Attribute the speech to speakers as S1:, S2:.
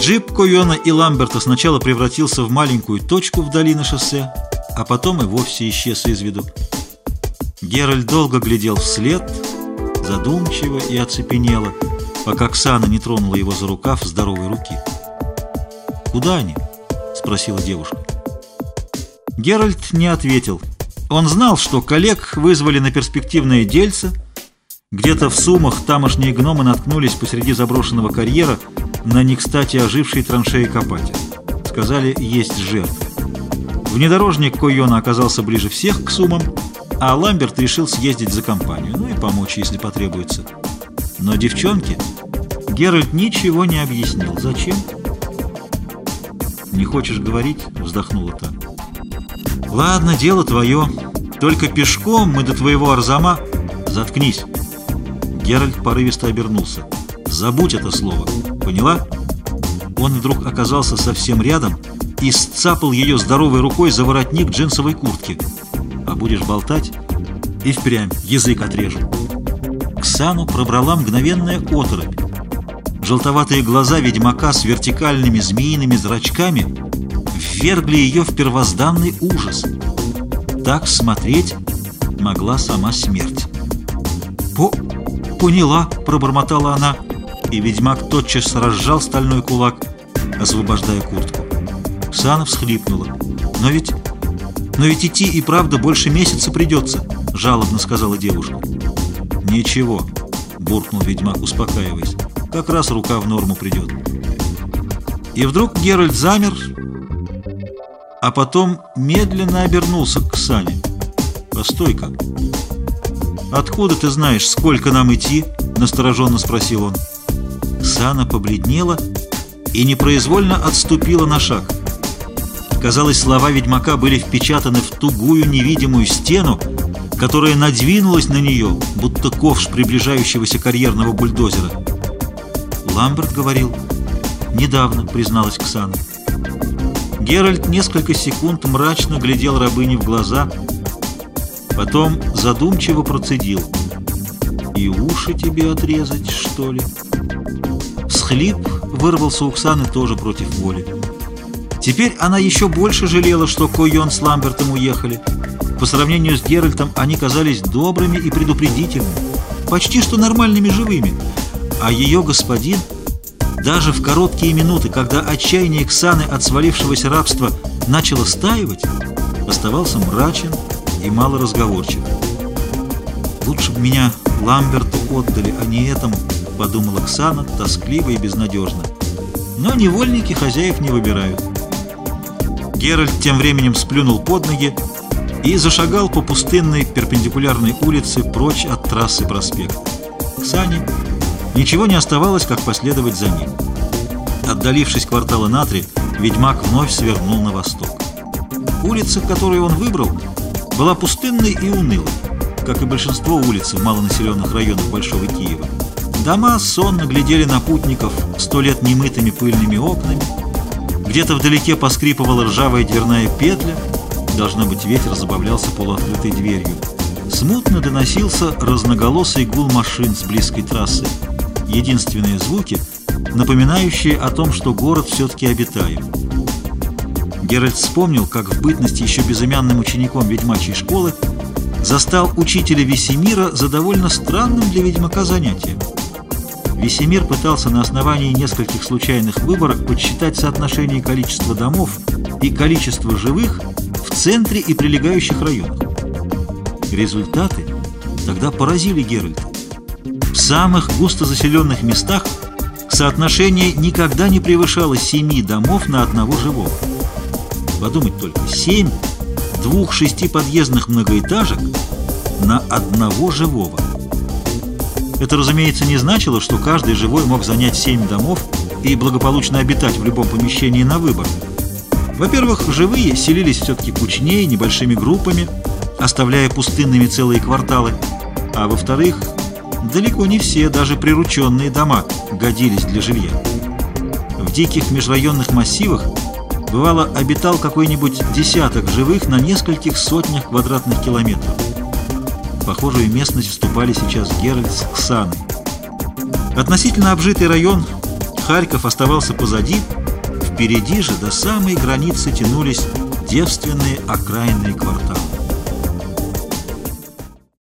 S1: Джип Койона и Ламберта сначала превратился в маленькую точку вдали на шоссе, а потом и вовсе исчез из виду. Геральт долго глядел вслед, задумчиво и оцепенело, пока Ксана не тронула его за рукав здоровой руки. «Куда они?» — спросила девушка. Геральт не ответил. Он знал, что коллег вызвали на перспективное дельце. Где-то в Сумах тамошние гномы наткнулись посреди заброшенного карьера на не кстати ожившие траншеи копатель. Сказали, есть жертвы. Внедорожник Койона оказался ближе всех к Сумам, а Ламберт решил съездить за компанию, ну и помочь, если потребуется. Но девчонке Геральт ничего не объяснил. Зачем? «Не хочешь говорить?» — вздохнула та. «Ладно, дело твое. Только пешком мы до твоего Арзама...» «Заткнись!» Геральт порывисто обернулся. «Забудь это слово. Поняла?» Он вдруг оказался совсем рядом и сцапал ее здоровой рукой за воротник джинсовой куртки. «А будешь болтать?» И впрямь язык отрежу. Ксану пробрала мгновенная оторопь. Желтоватые глаза ведьмака с вертикальными змеиными зрачками ввергли ее в первозданный ужас. Так смотреть могла сама смерть. «По... поняла», — пробормотала она, и ведьмак тотчас разжал стальной кулак, освобождая куртку. Ксана всхлипнула. «Но ведь... но ведь идти и правда больше месяца придется», — жалобно сказала девушка. «Ничего», — буркнул ведьмак, успокаиваясь. «Как раз рука в норму придет». И вдруг Геральт замер, а потом медленно обернулся к Сане. «Постой-ка! Откуда ты знаешь, сколько нам идти?» — настороженно спросил он. Сана побледнела и непроизвольно отступила на шаг. Казалось, слова ведьмака были впечатаны в тугую невидимую стену, которая надвинулась на нее, будто ковш приближающегося карьерного бульдозера. Ламберт говорил, «Недавно», — призналась Ксана. Геральт несколько секунд мрачно глядел рабыне в глаза, потом задумчиво процедил. «И уши тебе отрезать, что ли?» Схлип вырвался у Ксаны тоже против воли. Теперь она еще больше жалела, что Койон с Ламбертом уехали. По сравнению с Геральтом они казались добрыми и предупредительными, почти что нормальными живыми, а ее господин даже в короткие минуты, когда отчаяние Ксаны от свалившегося рабства начало стаивать, оставался мрачен и малоразговорчив. «Лучше бы меня Ламберту отдали, а не этому», — подумала Ксана тоскливо и безнадежно. Но невольники хозяев не выбирают. Геральт тем временем сплюнул под ноги и зашагал по пустынной перпендикулярной улице прочь от трассы проспекта. Ксане Ничего не оставалось, как последовать за ним. Отдалившись квартала на три, ведьмак вновь свернул на восток. Улица, которую он выбрал, была пустынной и унылой, как и большинство улиц в малонаселенных районах Большого Киева. Дома сонно глядели на путников сто лет немытыми пыльными окнами. Где-то вдалеке поскрипывала ржавая дверная петля. Должно быть, ветер забавлялся полуоткрытой дверью. Смутно доносился разноголосый гул машин с близкой трассы единственные звуки, напоминающие о том, что город все-таки обитаем. Геральт вспомнил, как в бытности еще безымянным учеником ведьмачьей школы застал учителя Весемира за довольно странным для ведьмака занятием. Весемир пытался на основании нескольких случайных выборок подсчитать соотношение количества домов и количества живых в центре и прилегающих районах. Результаты тогда поразили Геральта. В самых густозаселенных местах соотношение никогда не превышало семи домов на одного живого. Подумать только, семь двух-шести подъездных многоэтажек на одного живого. Это, разумеется, не значило, что каждый живой мог занять семь домов и благополучно обитать в любом помещении на выбор. Во-первых, живые селились все-таки кучнее, небольшими группами, оставляя пустынными целые кварталы, а во-вторых, далеко не все, даже прирученные дома, годились для жилья. В диких межрайонных массивах бывало обитал какой-нибудь десяток живых на нескольких сотнях квадратных километров. Похожую местность вступали сейчас Геральт с Ксаной. Относительно обжитый район Харьков оставался позади, впереди же до самой границы тянулись девственные окраинные кварталы.